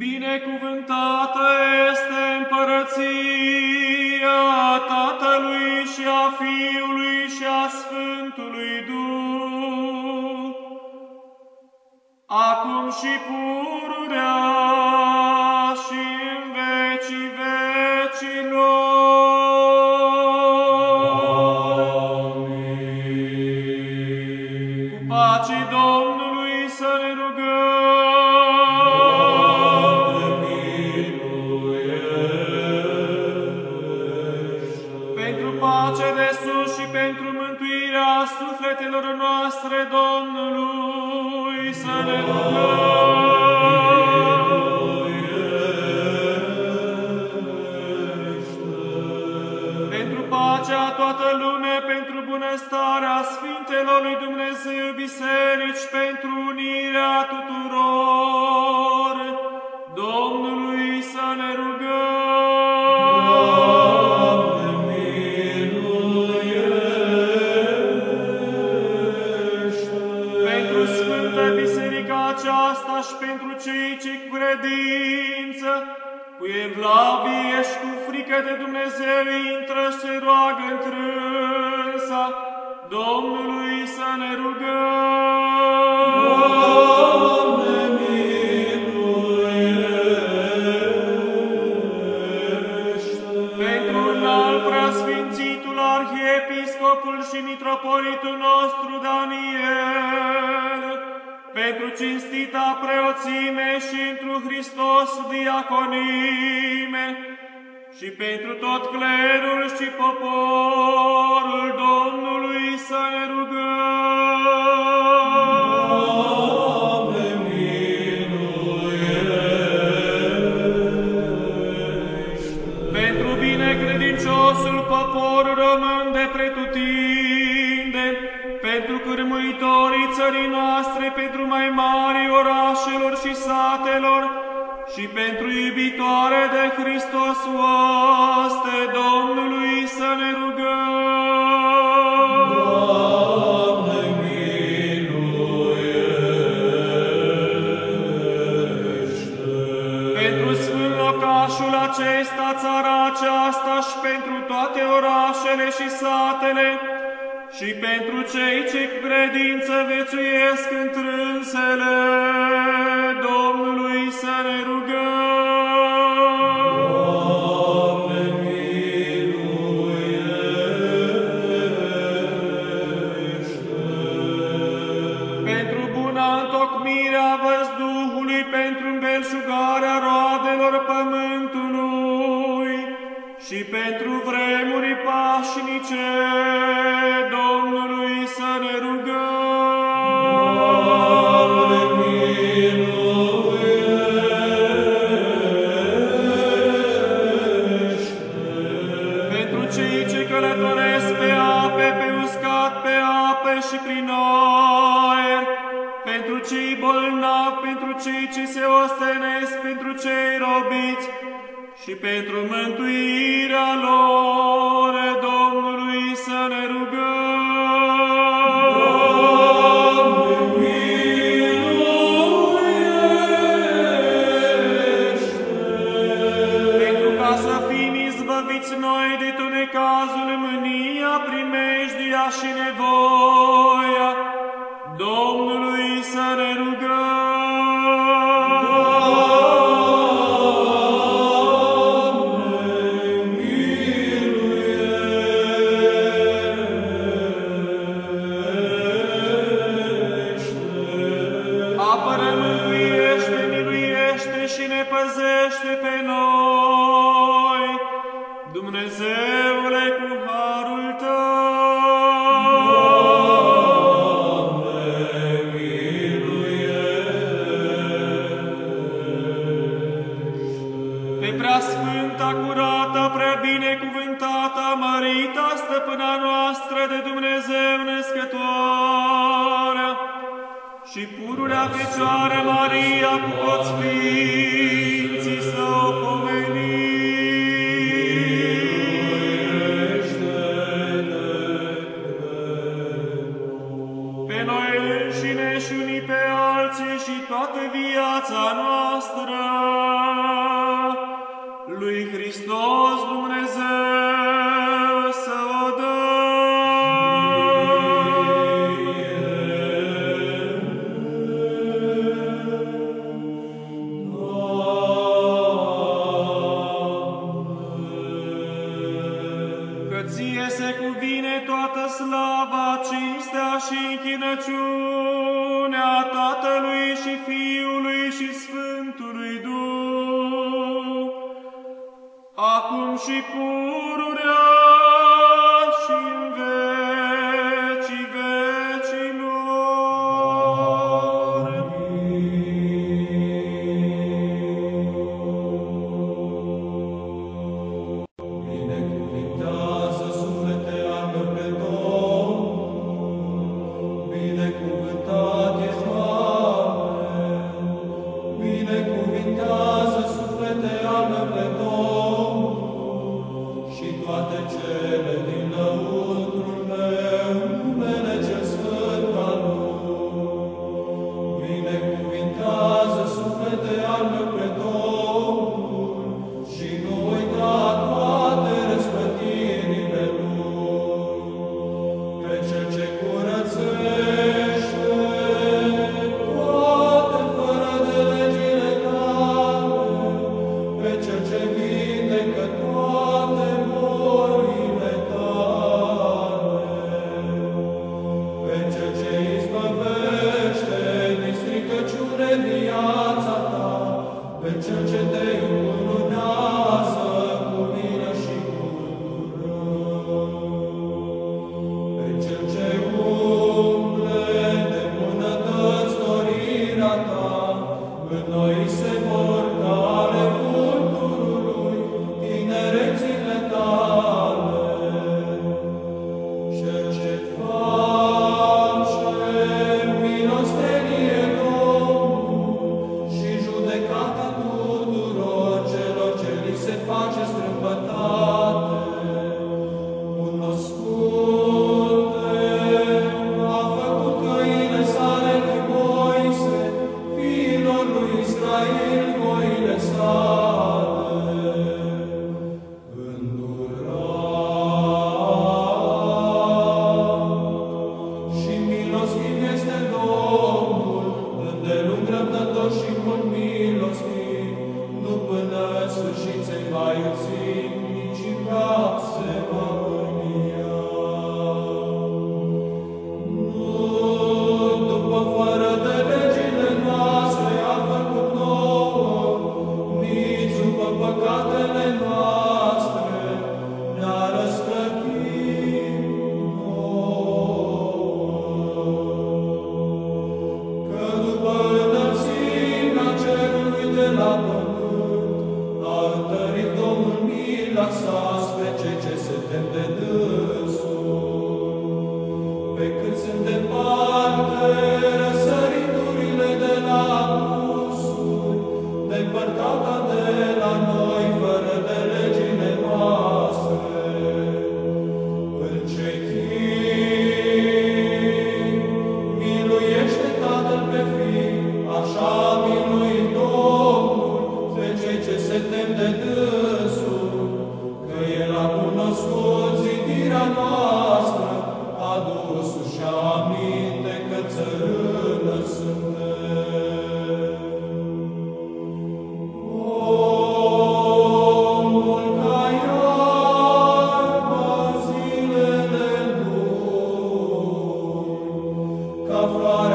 Binecuvântată este împărăția Tatălui și a Fiului și a Sfântului Duh, acum și pururea și în vecii vecilor. Domnului să ne rugăm. Pentru pacea toată lumea, pentru bunăstarea Sfintelor lui Dumnezeu Biserici, pentru unirea de Dumnezeu intră și se roagă întrânsa, Domnului să ne rugăm. Pentru un alt preasfințitul Arhiepiscopul și Mitropolitul nostru Daniel, pentru cinstita preoțime și întru Hristos diaconime, și pentru tot clerul și poporul Domnului să ne rugăm. Pentru binecredinciosul popor român de pretutinde, pentru cârmuitorii țării noastre, pentru mai mari orașelor și satelor, și pentru iubitoare de Hristos oaste Domnului să ne rugăm. Pentru sfânt locașul acesta, țara aceasta și pentru toate orașele și satele, și pentru cei ce cu credință vețuiesc întrânsele Domnului să ne rugăm. Și pentru vremuri pașnice Domnului să ne rugăm. Pentru cei ce călătoresc pe ape, pe uscat, pe ape și prin aer, pentru cei bolnavi, pentru cei ce se ostenesc, pentru cei robiți, și pentru mântuirea lor ca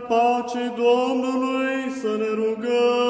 iar cu pace Domnului să ne rugăm.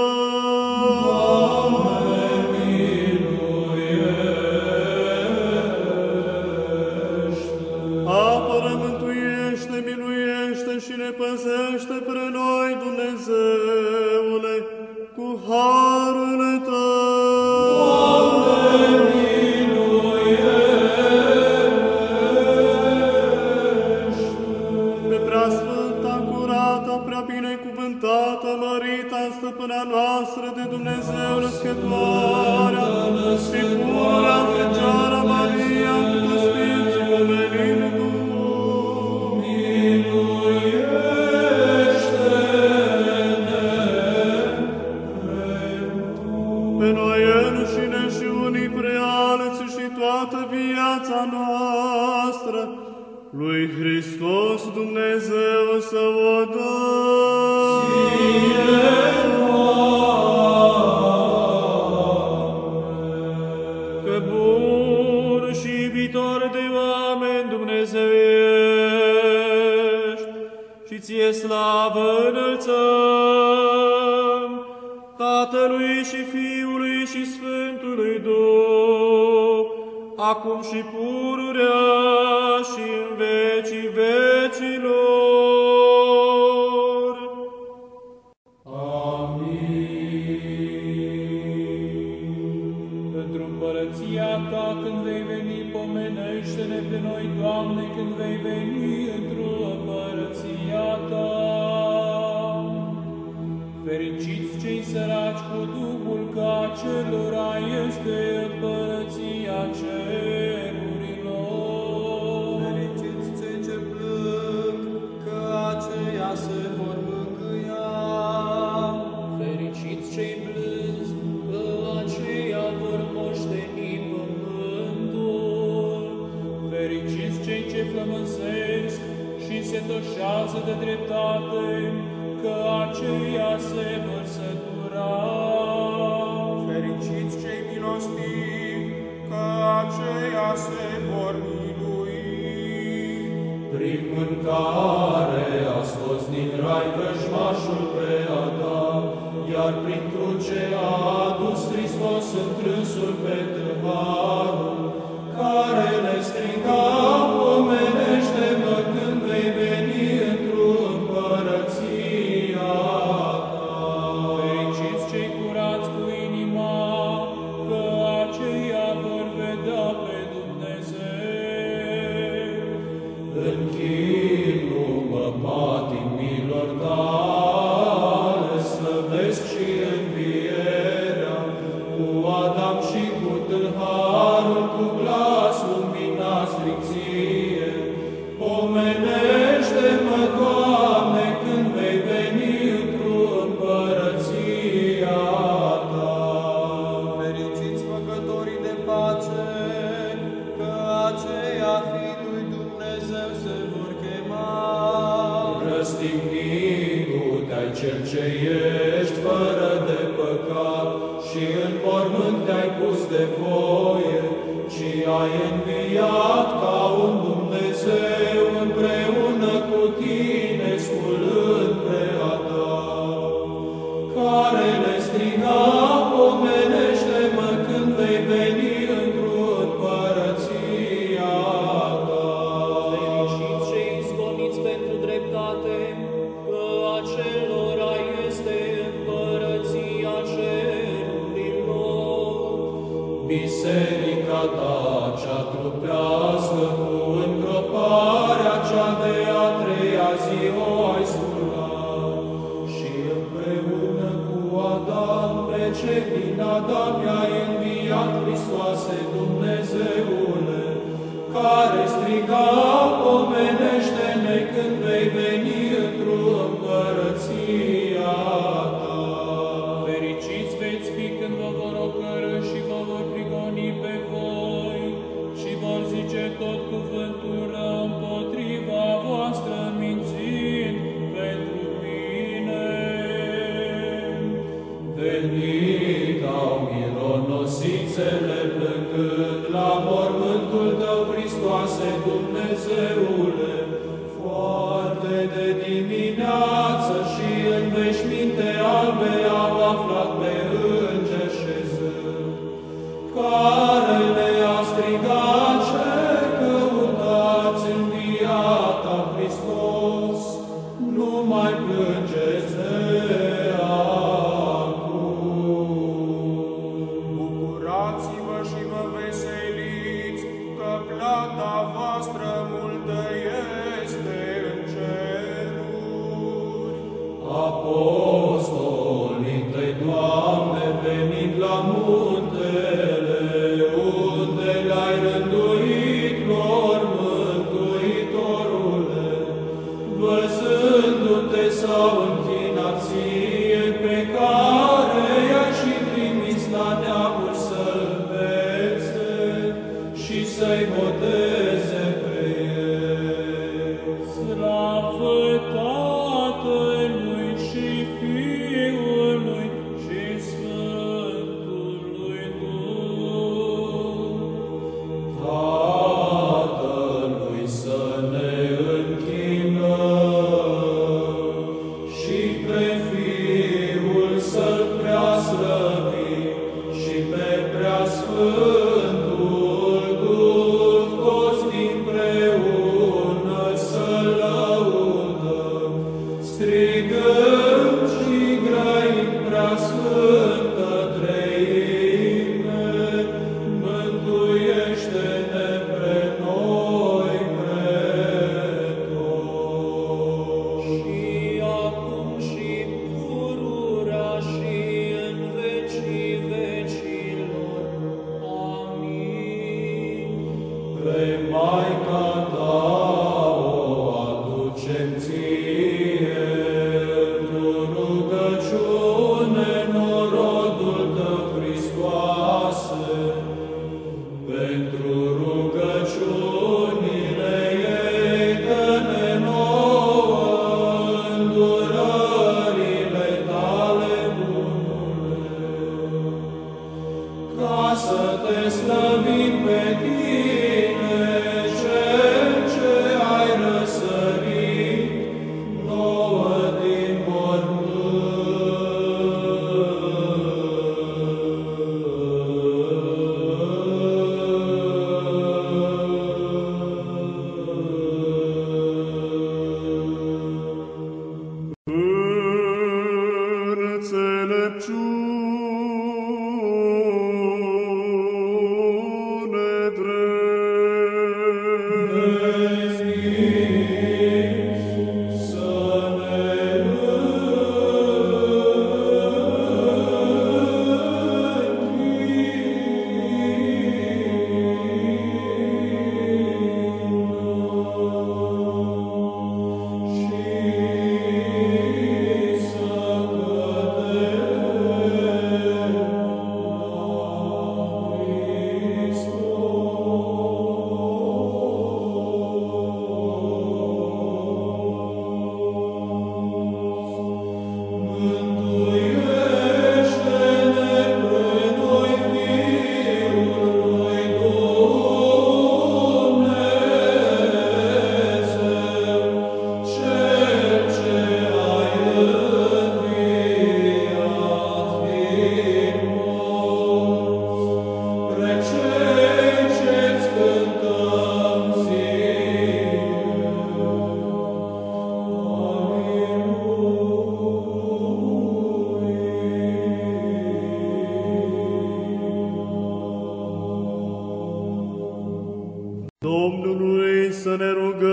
Domnului să ne rugăm.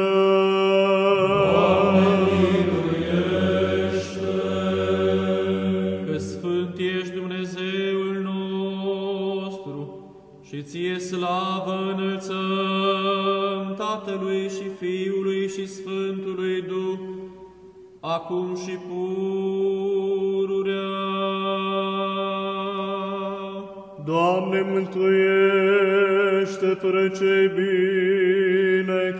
Că Sfânt ești Dumnezeul nostru și ție slavă înălțăm Tatălui și Fiului și Sfântului Duh, acum și pururea. Doamne, mântuiește! Pe cei bine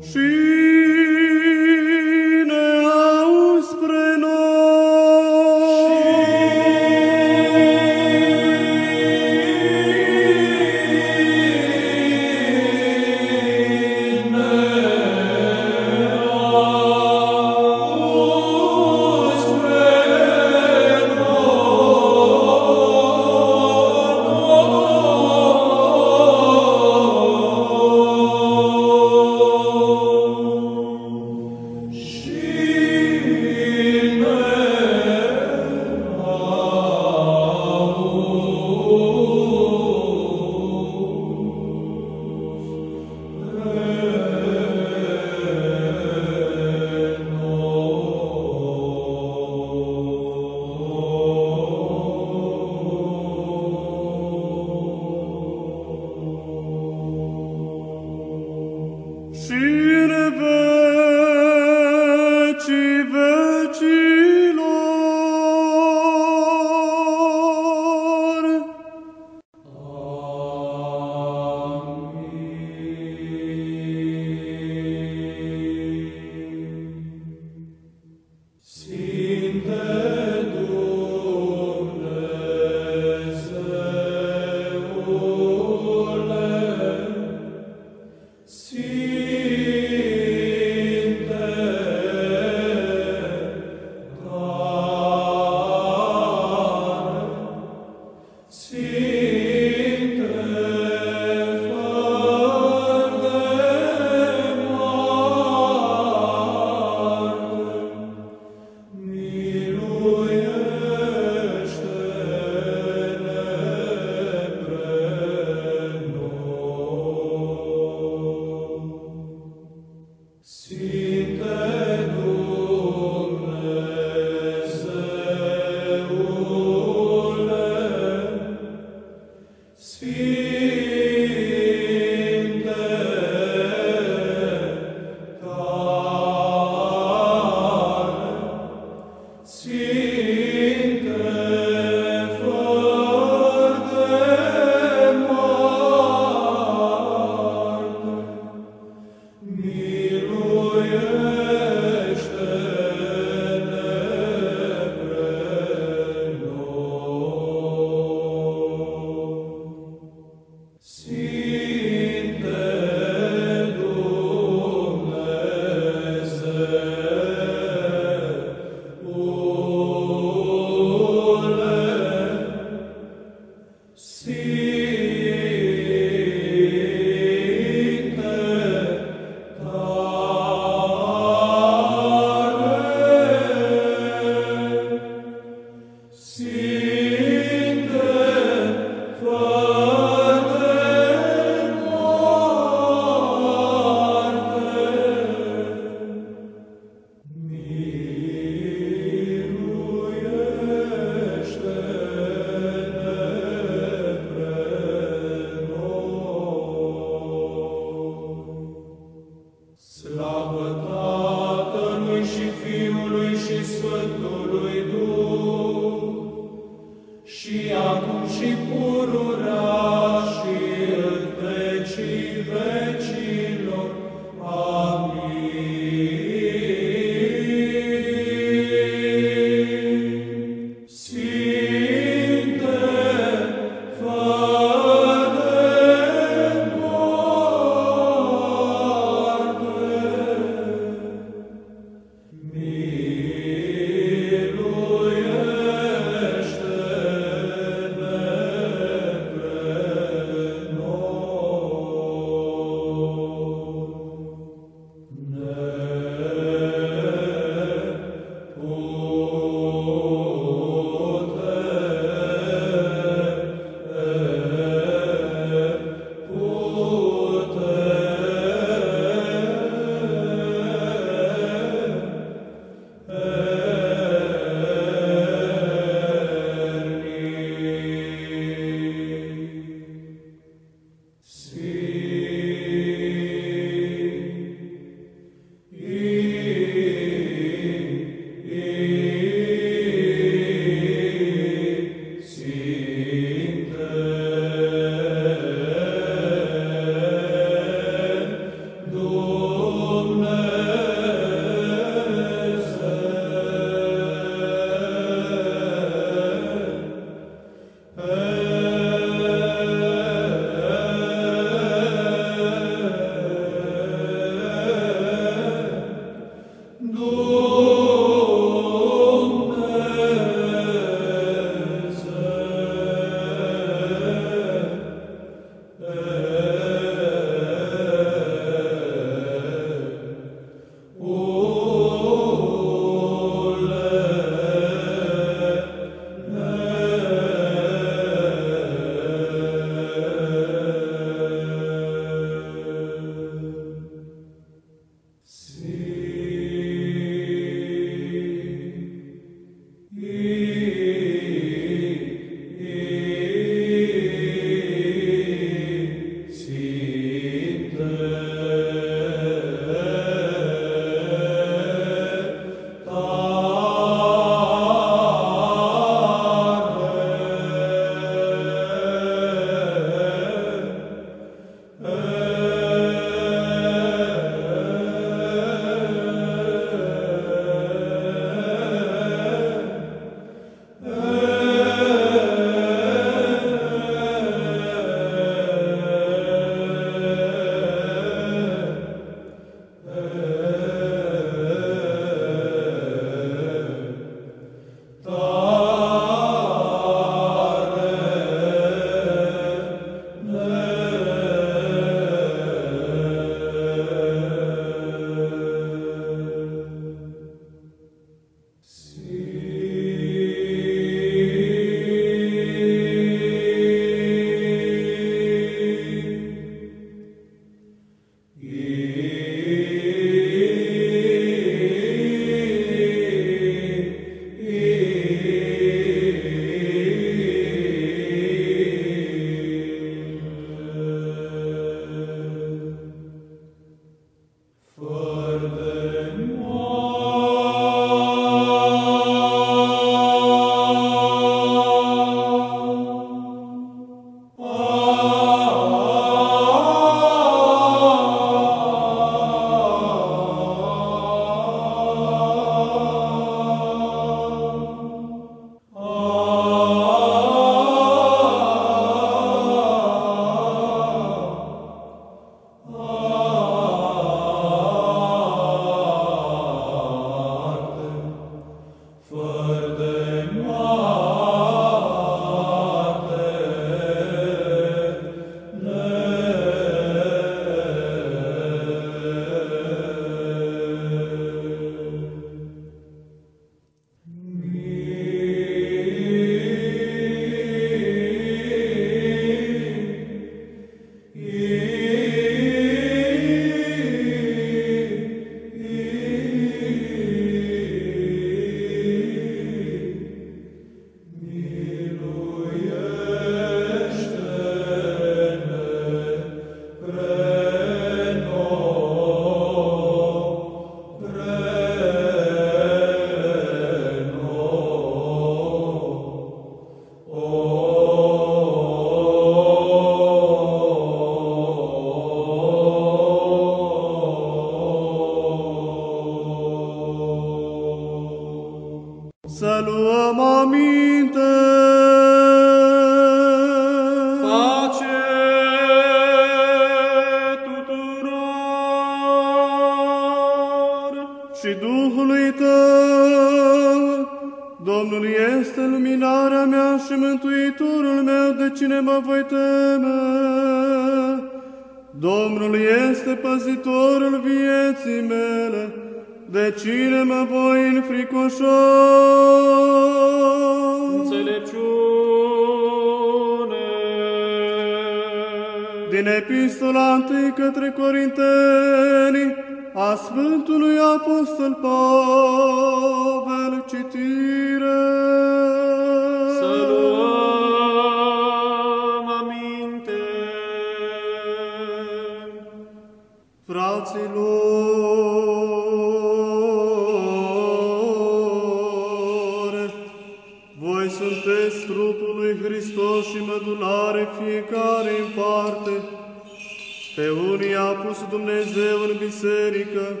unii a pus Dumnezeu în biserică,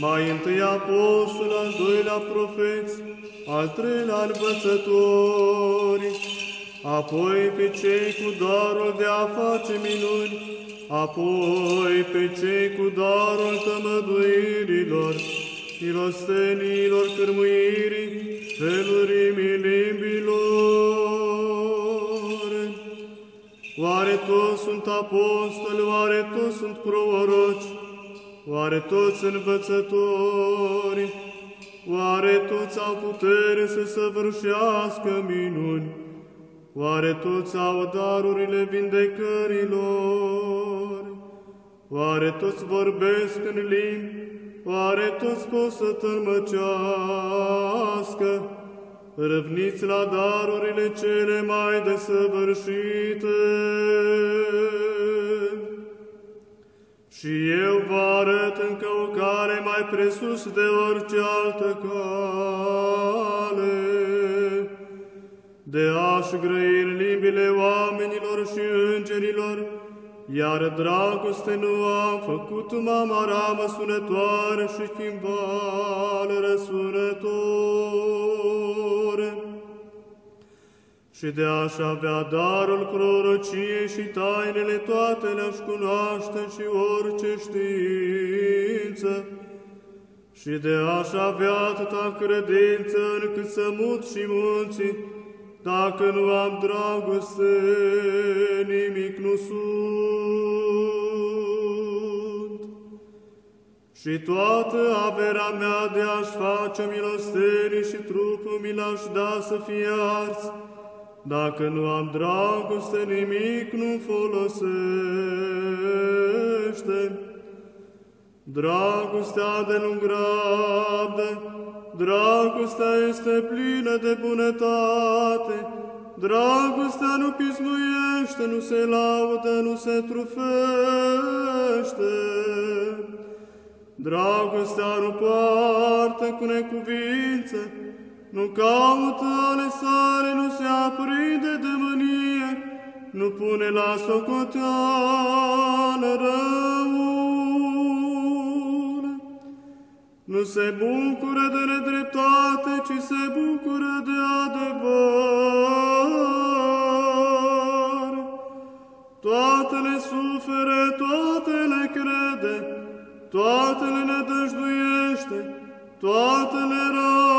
mai întâi apostol, al doilea profeți, al treilea învățători, apoi pe cei cu darul de a face minuni, apoi pe cei cu darul tămăduirilor, milostenilor, cârmuirii, felurimii limbilor. Oare toți sunt apostoli, oare toți sunt proroci, oare toți învățători, oare toți au putere să săvârșească minuni, oare toți au darurile vindecărilor, oare toți vorbesc în limbi, oare toți pot să tălmăcească, răvniți la darurile cele mai desăvârșite. Și eu vă arăt în căucare mai presus de orice altă cale, de a-și grăi în limbile oamenilor și îngerilor, iar dragoste nu am făcut mamara măsunătoare și chimbal răsunător. Și de a-și avea darul prorociei și tainele toate le-aș cunoaște și orice știință, și de a-și avea atâta credință încât să mut și munții, dacă nu am dragoste, nimic nu sunt. Și toată averea mea de a-și face milostenii și trupul mi l-aș da să fie ars, dacă nu am dragoste, nimic nu folosește. Dragostea de nu grabdă, dragostea este plină de bunătate, dragostea nu pismuiește, nu se laudă, nu se trufește. Dragostea nu poartă cu necuvință, nu caută ale sale, nu se aprinde de mânie, nu pune la socoteală răul. Nu se bucură de nedreptate, ci se bucură de adevăr. Toate le suferă, toate le crede, toate le nădăjduiește, toate le rabdă.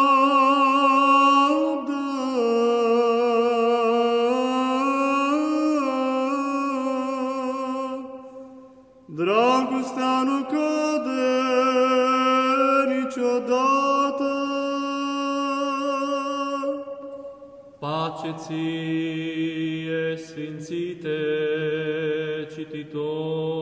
Dragostea nu cade niciodată. Pace ție, Sfințite cititorule!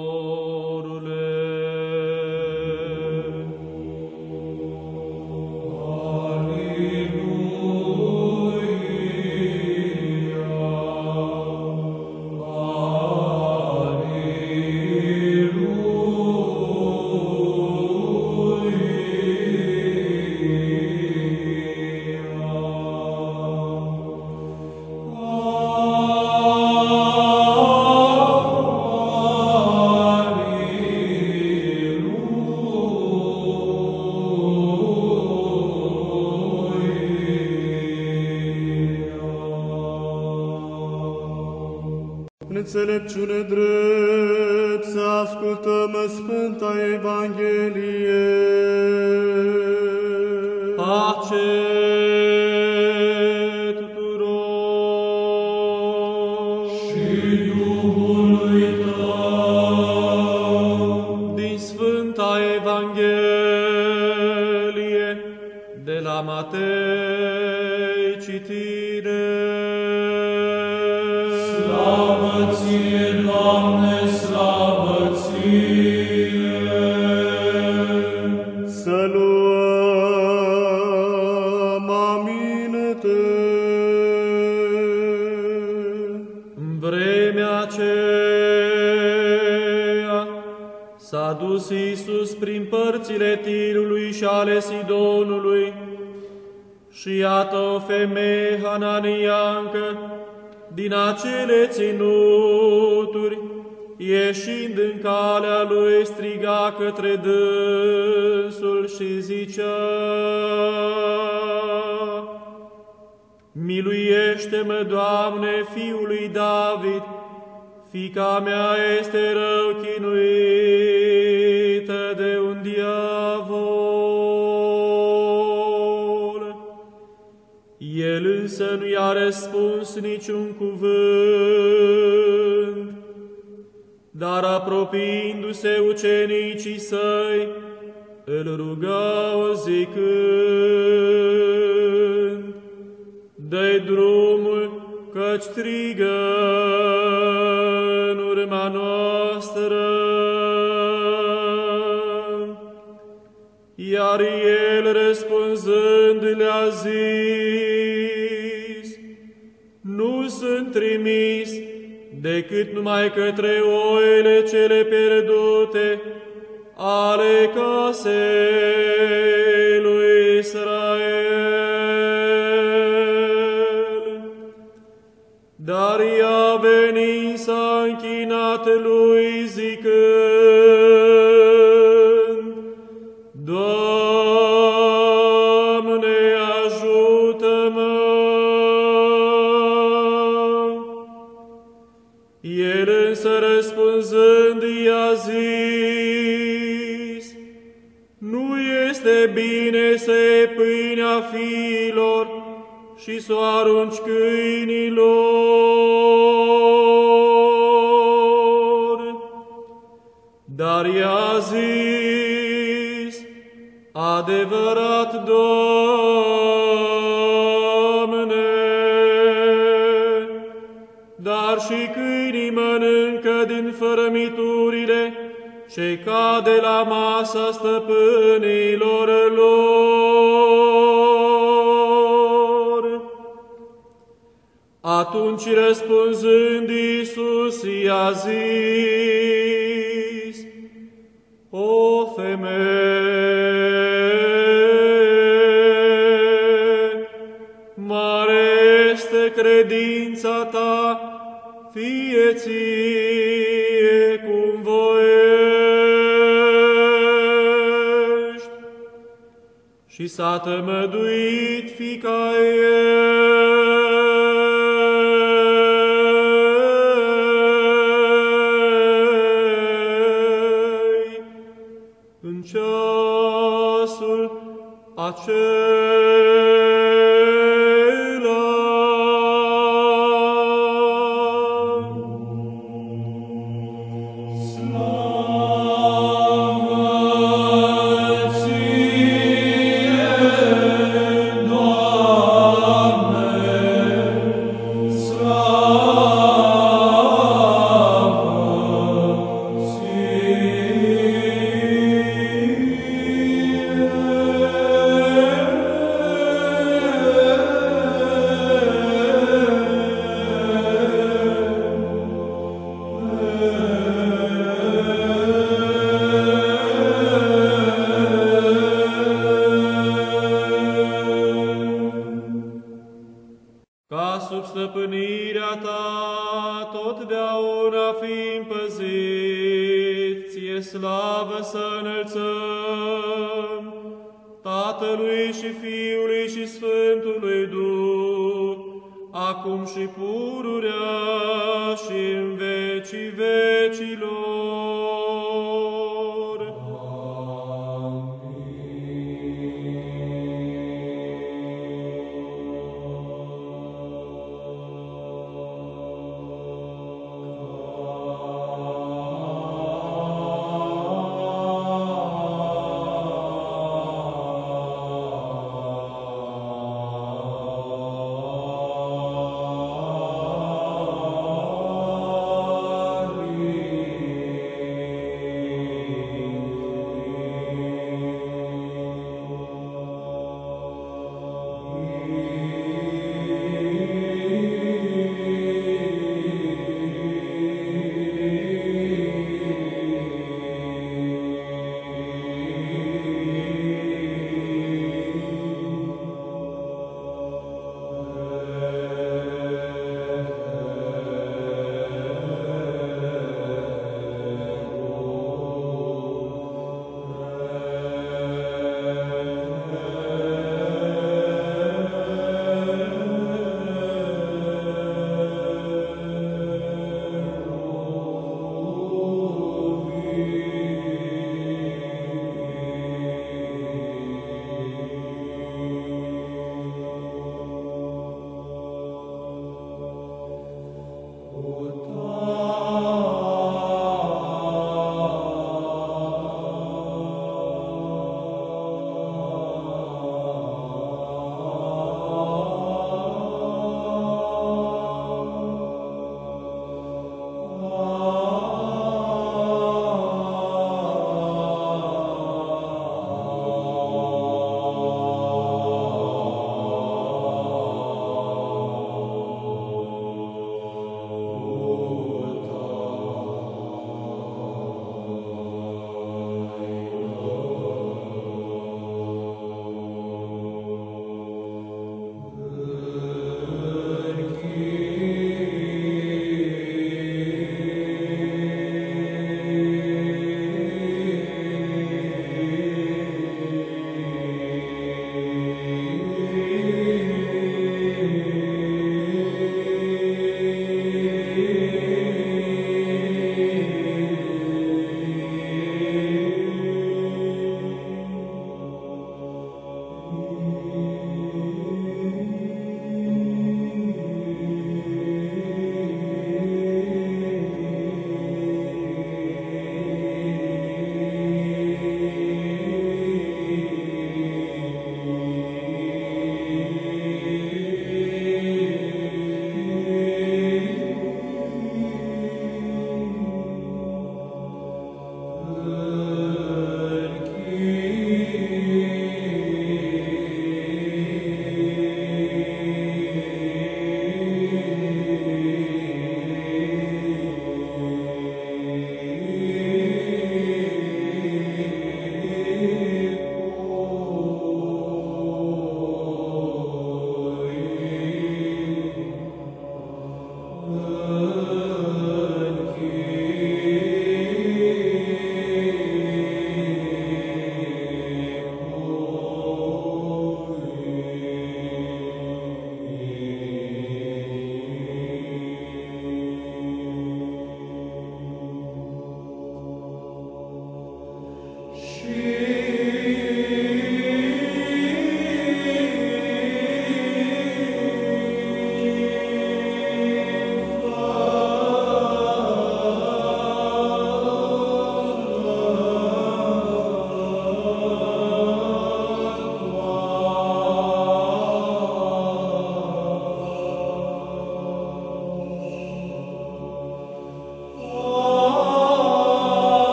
Dar ea veni s-a închinat lui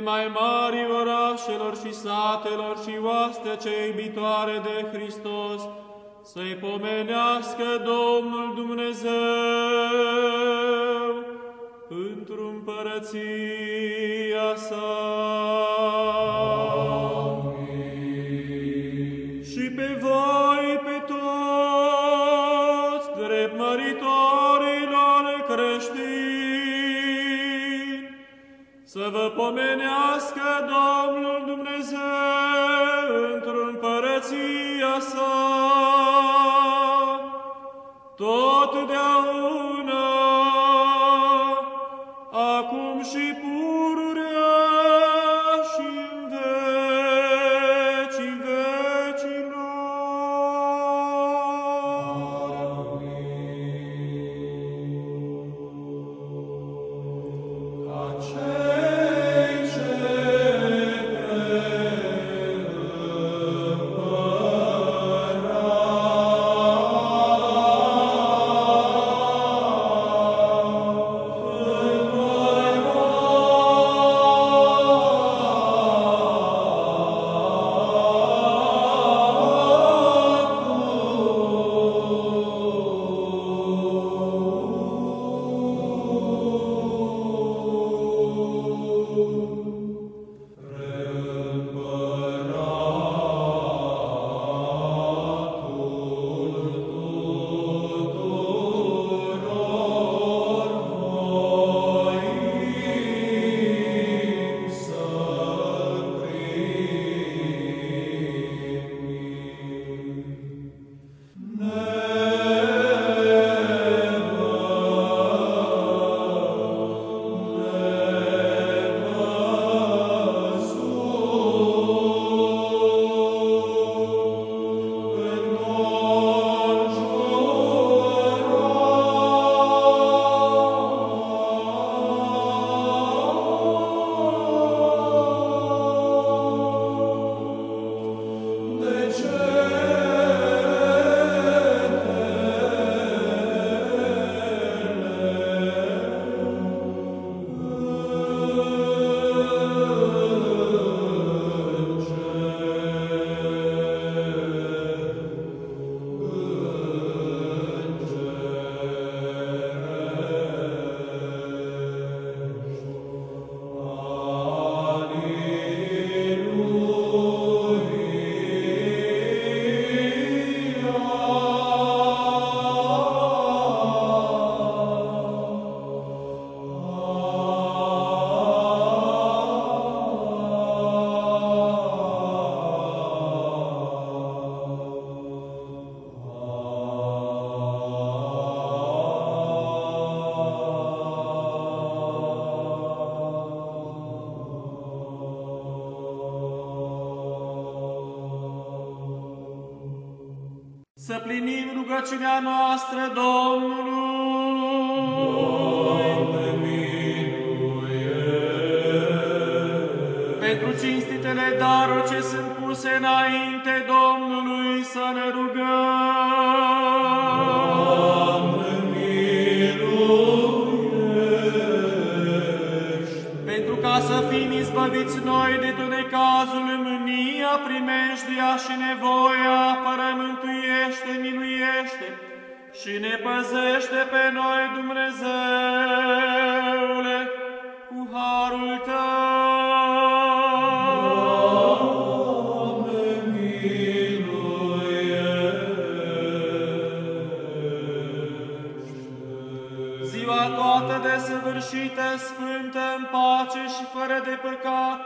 pe mai mari orașelor și satelor și oastea cea iubitoare de Hristos, să-i pomenească Domnul să vă pomenească Domnul Dumnezeu daruri ce sunt puse înainte Domnului să ne rugăm. Pentru ca să fim izbăviți noi de tot necazul, mânia, primejdia și nevoia, apără, mântuiește, minuiește și ne păzește pe noi, Dumnezeule, fără de păcat,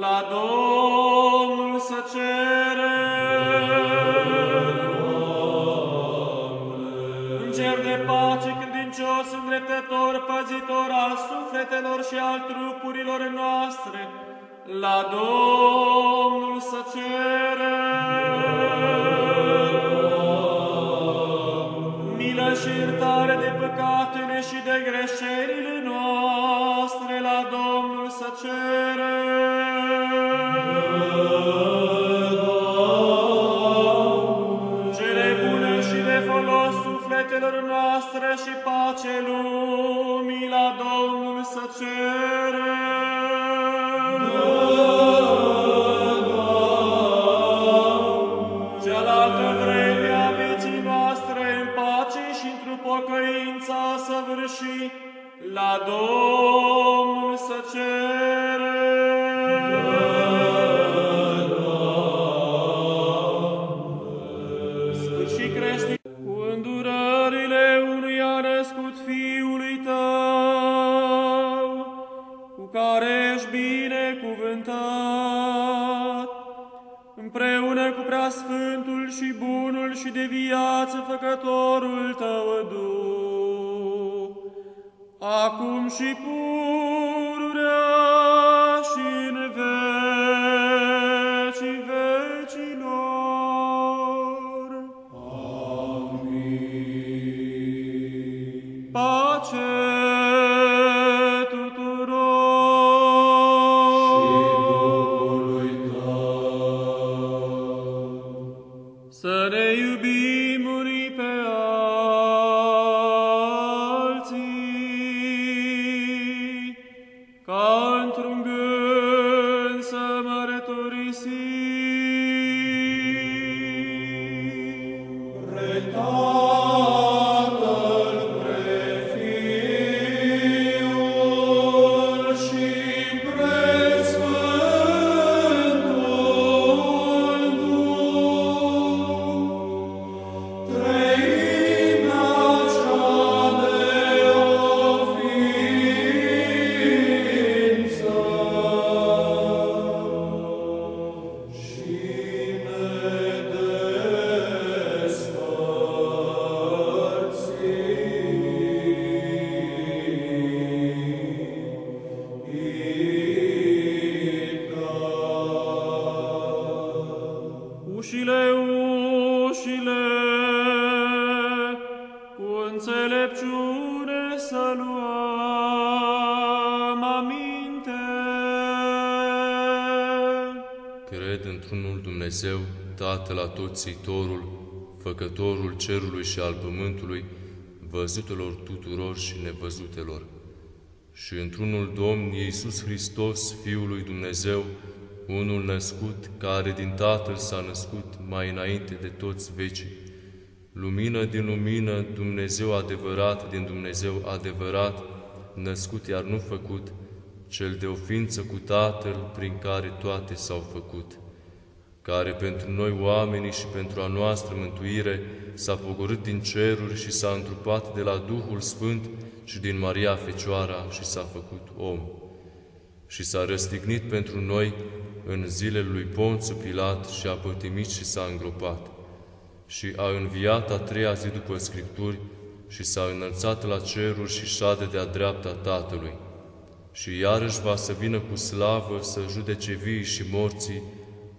la Domnul să cerem. Înger de pace, credincios, îndreptător, păzitor al sufletelor și al trupurilor noastre, la Domnul să cerem. Milă și iertare de păcatele și de greșelile și pace lumii, la Domnul să cerem. Cealaltă vreme a vieții noastre în pace și într-o pocăință să vârși, la Domnul viață făcătorul Tău Duh, acum și pururea Tatăl Atotțitorul, Făcătorul cerului și al pământului, văzutelor tuturor și nevăzutelor, și într-unul Domn Iisus Hristos, Fiul lui Dumnezeu, unul născut, care din Tatăl s-a născut mai înainte de toți vecii, lumină din lumină, Dumnezeu adevărat din Dumnezeu adevărat, născut iar nu făcut, cel de o ființă cu Tatăl, prin care toate s-au făcut, care pentru noi oamenii și pentru a noastră mântuire s-a pogorât din ceruri și s-a întrupat de la Duhul Sfânt și din Maria Fecioara și s-a făcut om. Și s-a răstignit pentru noi în zilele lui Ponțu Pilat și a pătimit și s-a îngropat. Și a înviat a treia zi după Scripturi și s-a înălțat la ceruri și șade de-a dreapta Tatălui. Și iarăși va să vină cu slavă să judece vii și morții,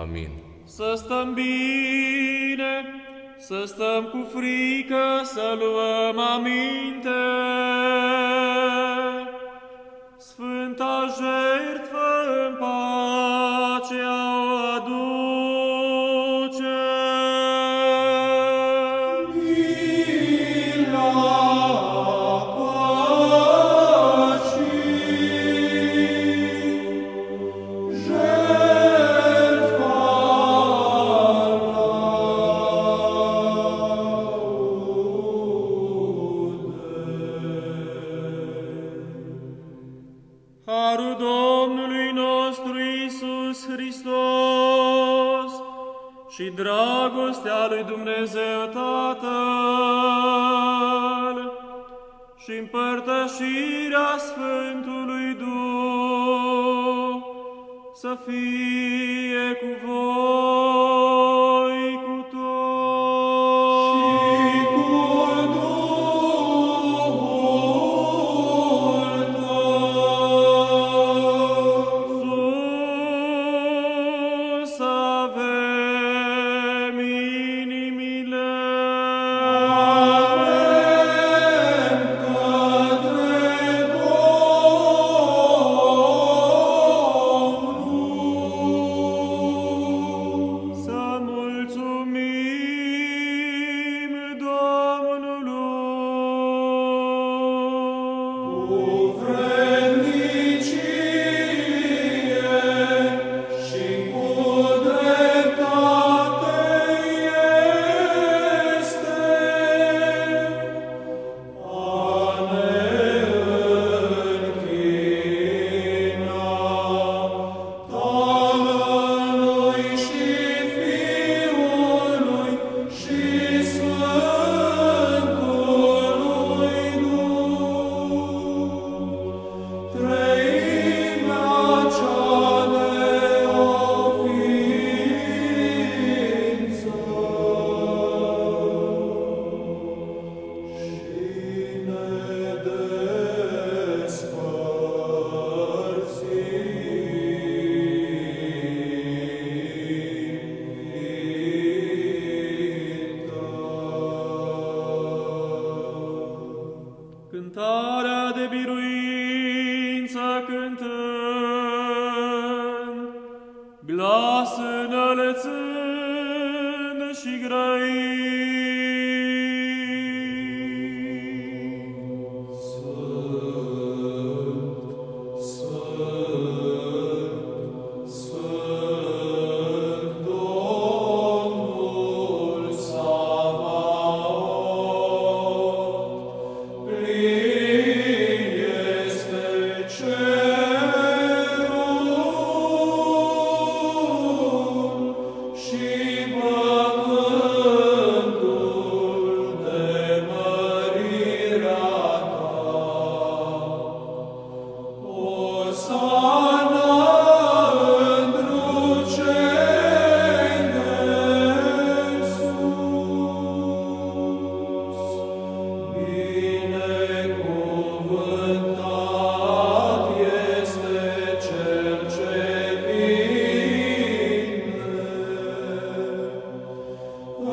Amin. Să stăm bine, să stăm cu frică, să luăm aminte. Sfânta jertfă în pace o aduce. Hristos și dragostea lui Dumnezeu Tatăl și împărtășirea Sfântului Duh să fie cu voi.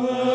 Amen.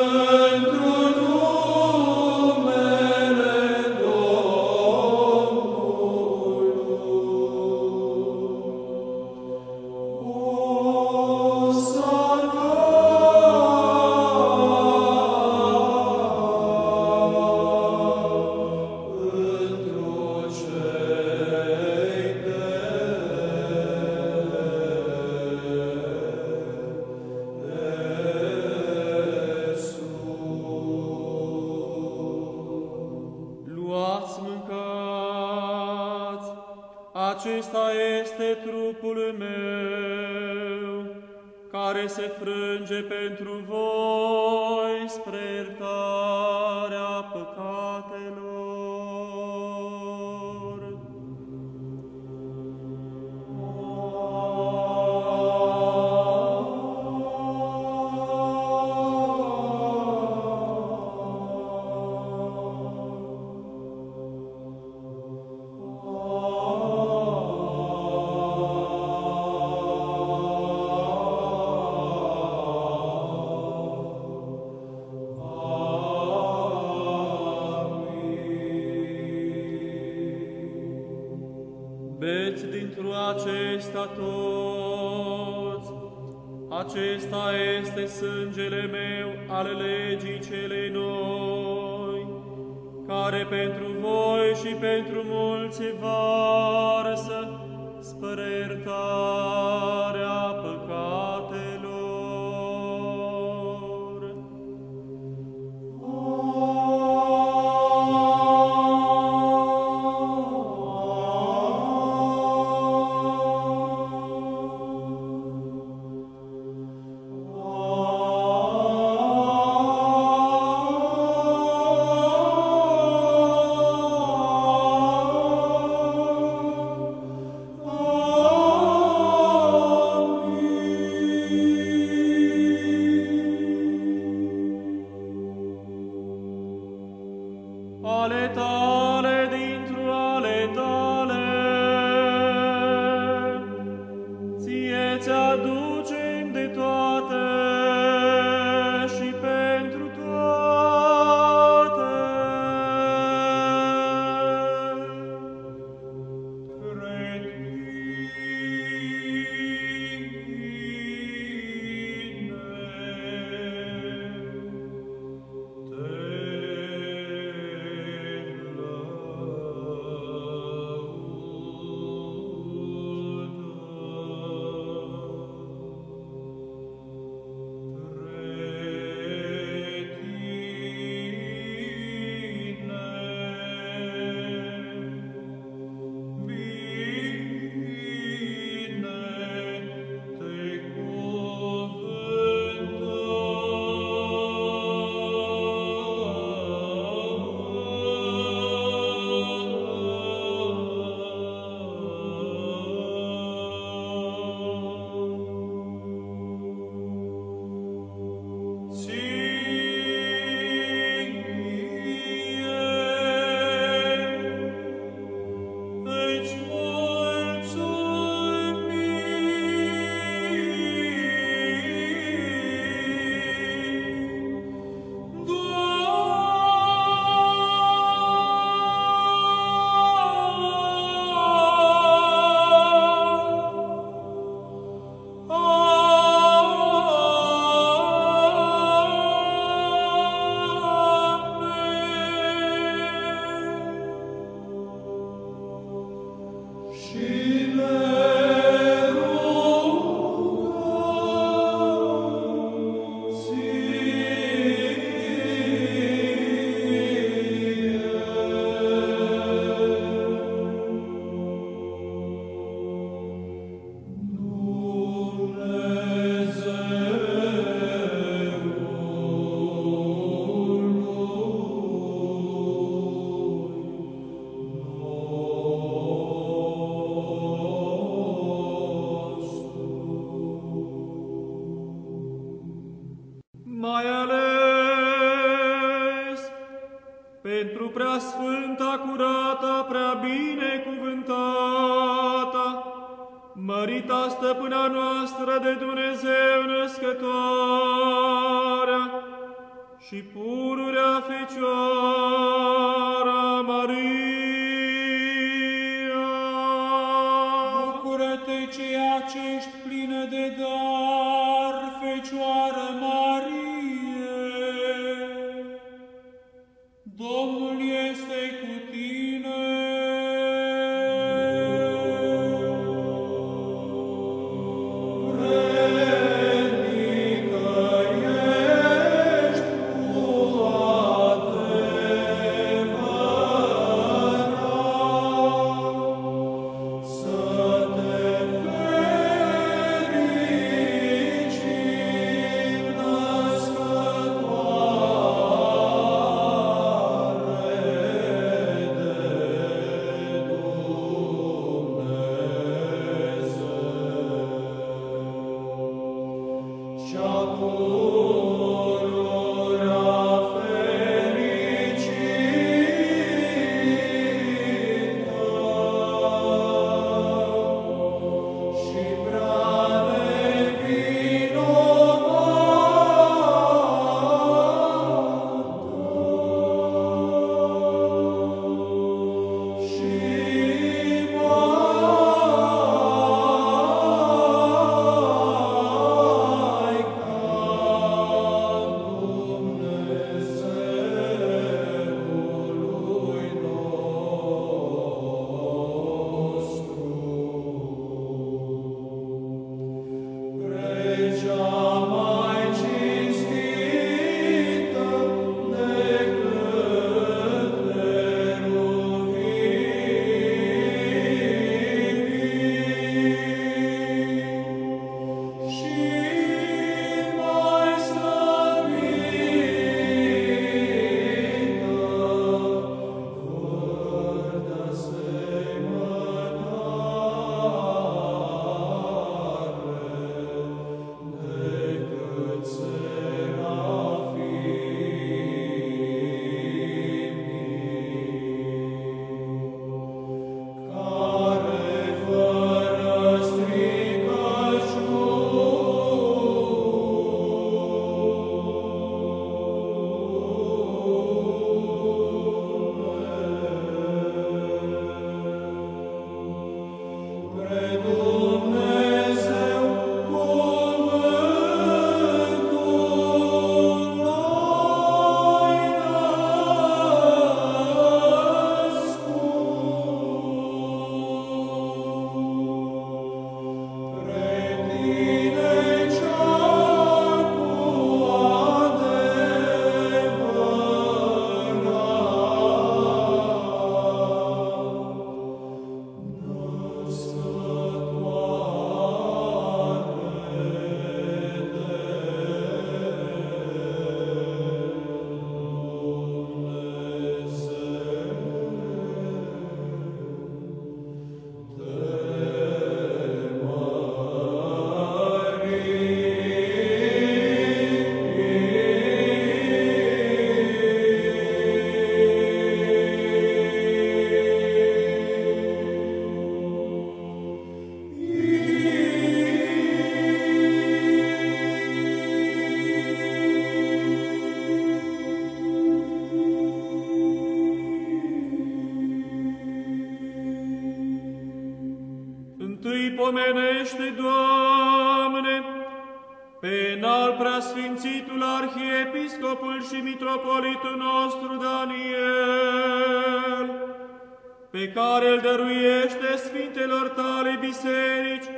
Biserici,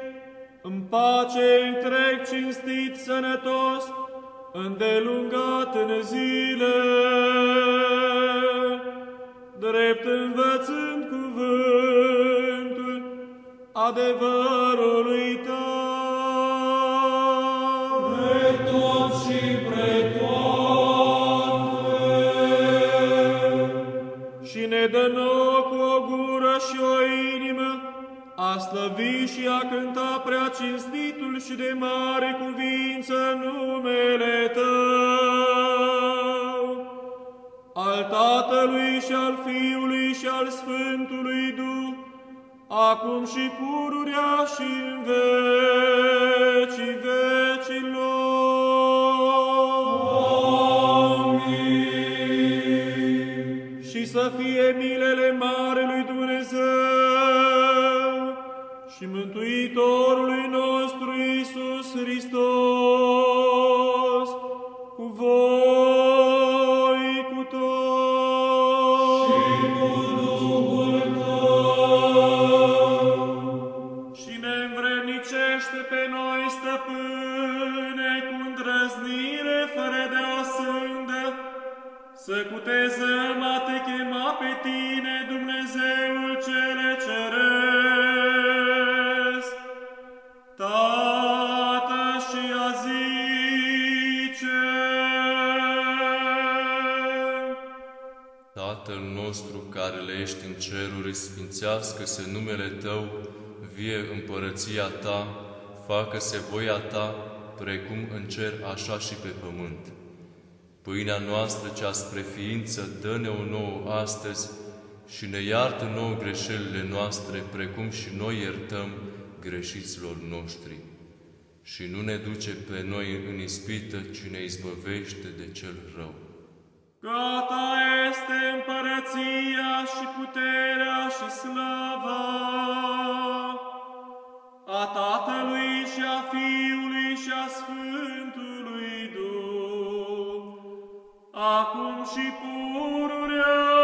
în pace întreg, cinstit, sănătos, îndelungat în zile, drept învățând cuvântul adevărului tău. A slăvi și a cânta prea cinstitul și de mare cuvință numele Tău, al Tatălui și al Fiului și al Sfântului Duh, acum și pururea și în vecii vecilor. Și să fie milele Marelui și Mântuitorului nostru sfințească-se numele Tău, vie împărăția Ta, facă-se voia Ta, precum în cer, așa și pe pământ. Pâinea noastră cea spre ființă, dă-ne-o nouă astăzi și ne iartă nouă greșelile noastre, precum și noi iertăm greșiților noștri. Și nu ne duce pe noi în ispită, ci ne izbăvește de cel rău. Gata este împărăția și puterea și slava a Tatălui și a Fiului și a Sfântului Duh, acum și pururea